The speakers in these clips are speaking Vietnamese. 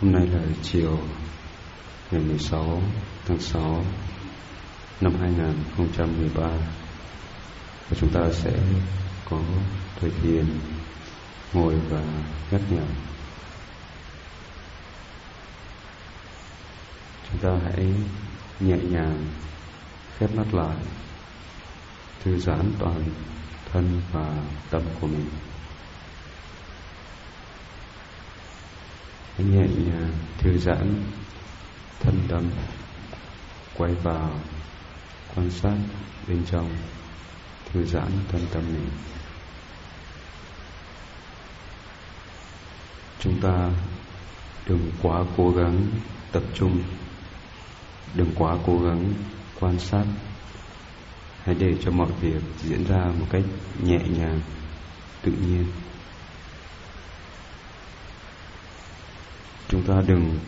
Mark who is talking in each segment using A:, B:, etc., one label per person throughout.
A: Hôm nay là chiều ngày 16 tháng 6 năm 2013 và chúng ta sẽ có thời thiền ngồi và nhắc nhở. Chúng ta hãy nhẹ nhàng khép mắt lại, thư giãn toàn thân và tâm của mình. Nhẹ nhàng thư giãn thân tâm quay vào, quan sát bên trong, thư giãn thân tâm mình. Chúng ta đừng quá cố gắng tập trung, đừng quá cố gắng quan sát. Hãy để cho mọi việc diễn ra một cách nhẹ nhàng, tự nhiên. Chúng ta đừng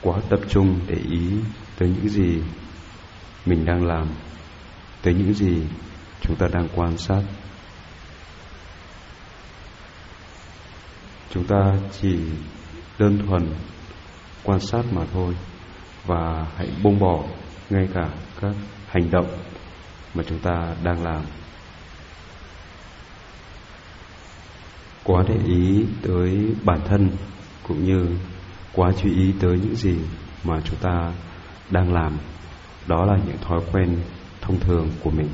A: quá tập trung để ý tới những gì mình đang làm, tới những gì chúng ta đang quan sát. Chúng ta chỉ đơn thuần quan sát mà thôi và hãy buông bỏ ngay cả các hành động mà chúng ta đang làm. Quá để ý tới bản thân cũng như quá chú ý tới những gì mà chúng ta đang làm. Đó là những thói quen thông thường của mình.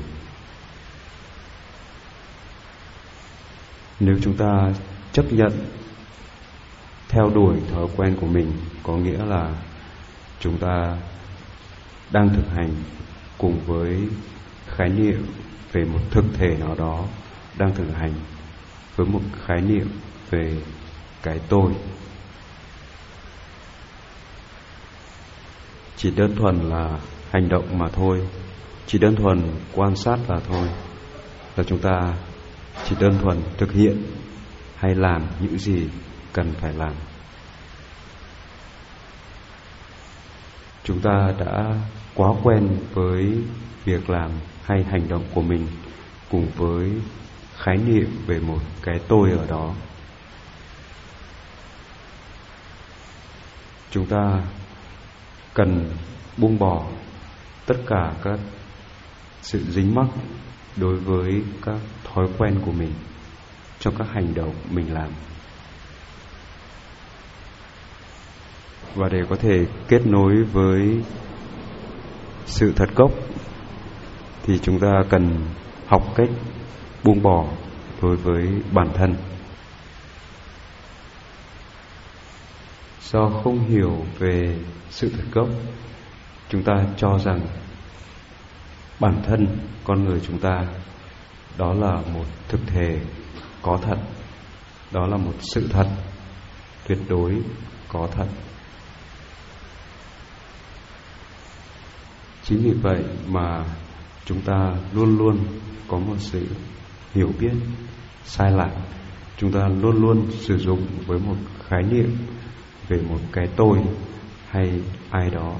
A: Nếu chúng ta chấp nhận theo đuổi thói quen của mình, có nghĩa là chúng ta đang thực hành cùng với khái niệm về một thực thể nào đó, đang thực hành với một khái niệm về cái tôi. Chỉ đơn thuần là hành động mà thôi. Chỉ đơn thuần quan sát là thôi. Là chúng ta chỉ đơn thuần thực hiện hay làm những gì cần phải làm. Chúng ta đã quá quen với việc làm hay hành động của mình cùng với khái niệm về một cái tôi ở đó. Chúng ta cần buông bỏ tất cả các sự dính mắc đối với các thói quen của mình trong các hành động mình làm. Và để có thể kết nối với sự thật gốc thì chúng ta cần học cách buông bỏ đối với bản thân. Do không hiểu về sự thật gốc, chúng ta cho rằng bản thân con người chúng ta đó là một thực thể có thật, đó là một sự thật tuyệt đối có thật. Chính vì vậy mà chúng ta luôn luôn có một sự hiểu biết, sai lạc. Chúng ta luôn luôn sử dụng với một khái niệm về một cái tôi hay ai đó.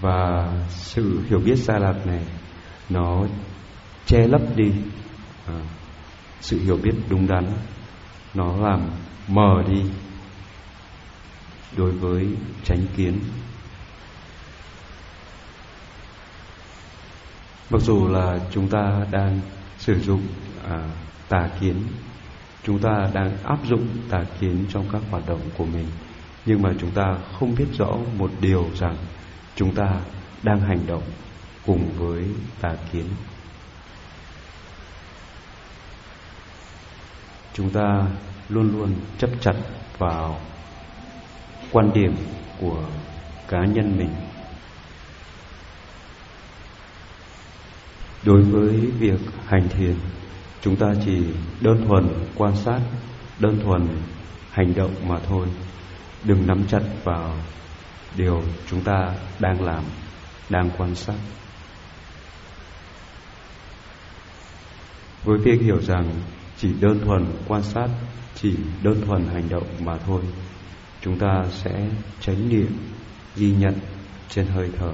A: Và sự hiểu biết xa lạc này nó che lấp đi à, sự hiểu biết đúng đắn. Nó làm mờ đi đối với tránh kiến. Mặc dù là chúng ta đang sử dụng à, tà kiến chúng ta đang áp dụng tà kiến trong các hoạt động của mình. Nhưng mà chúng ta không biết rõ một điều rằng chúng ta đang hành động cùng với tà kiến. Chúng ta luôn luôn chấp chặt vào quan điểm của cá nhân mình. Đối với việc hành thiền chúng ta chỉ đơn thuần quan sát, đơn thuần hành động mà thôi. Đừng nắm chặt vào điều chúng ta đang làm, đang quan sát. Với việc hiểu rằng chỉ đơn thuần quan sát, chỉ đơn thuần hành động mà thôi, chúng ta sẽ tránh niệm, ghi nhận trên hơi thở.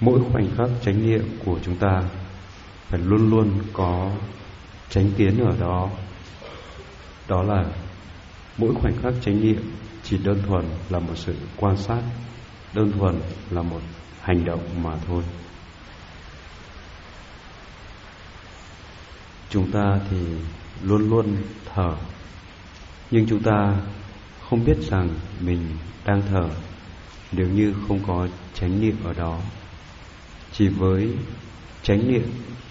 A: Mỗi khoảnh khắc chánh niệm của chúng ta phải luôn luôn có chánh kiến ở đó. Đó là mỗi khoảnh khắc chánh niệm chỉ đơn thuần là một sự quan sát, đơn thuần là một hành động mà thôi. Chúng ta thì luôn luôn thở, nhưng chúng ta không biết rằng mình đang thở nếu như không có chánh niệm ở đó chỉ với chánh niệm,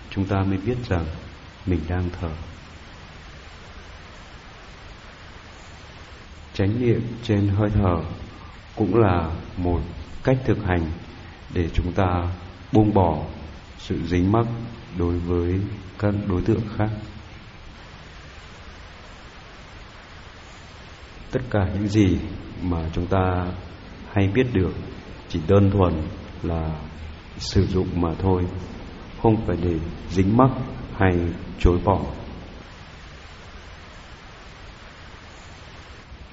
A: chúng ta mới biết rằng mình đang thở chánh niệm trên hơi thở cũng là một cách thực hành để chúng ta buông bỏ sự dính mắc đối với các đối tượng khác. Tất cả những gì mà chúng ta hay biết được chỉ đơn thuần là sử dụng mà thôi, không phải để dính mắc hay chối bỏ.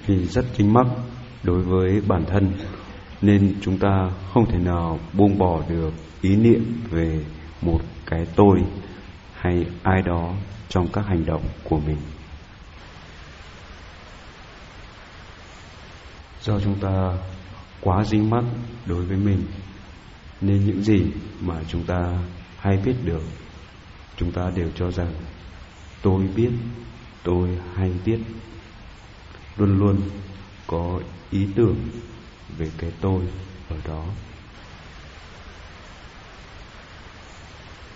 A: Vì rất dính mắc đối với bản thân, nên chúng ta không thể nào buông bỏ được ý niệm về một cái tôi hay ai đó trong các hành động của mình. Do chúng ta quá dính mắc đối với mình nên những gì mà chúng ta hay biết được, chúng ta đều cho rằng tôi biết, tôi hay biết. Luôn luôn có ý tưởng về cái tôi ở đó.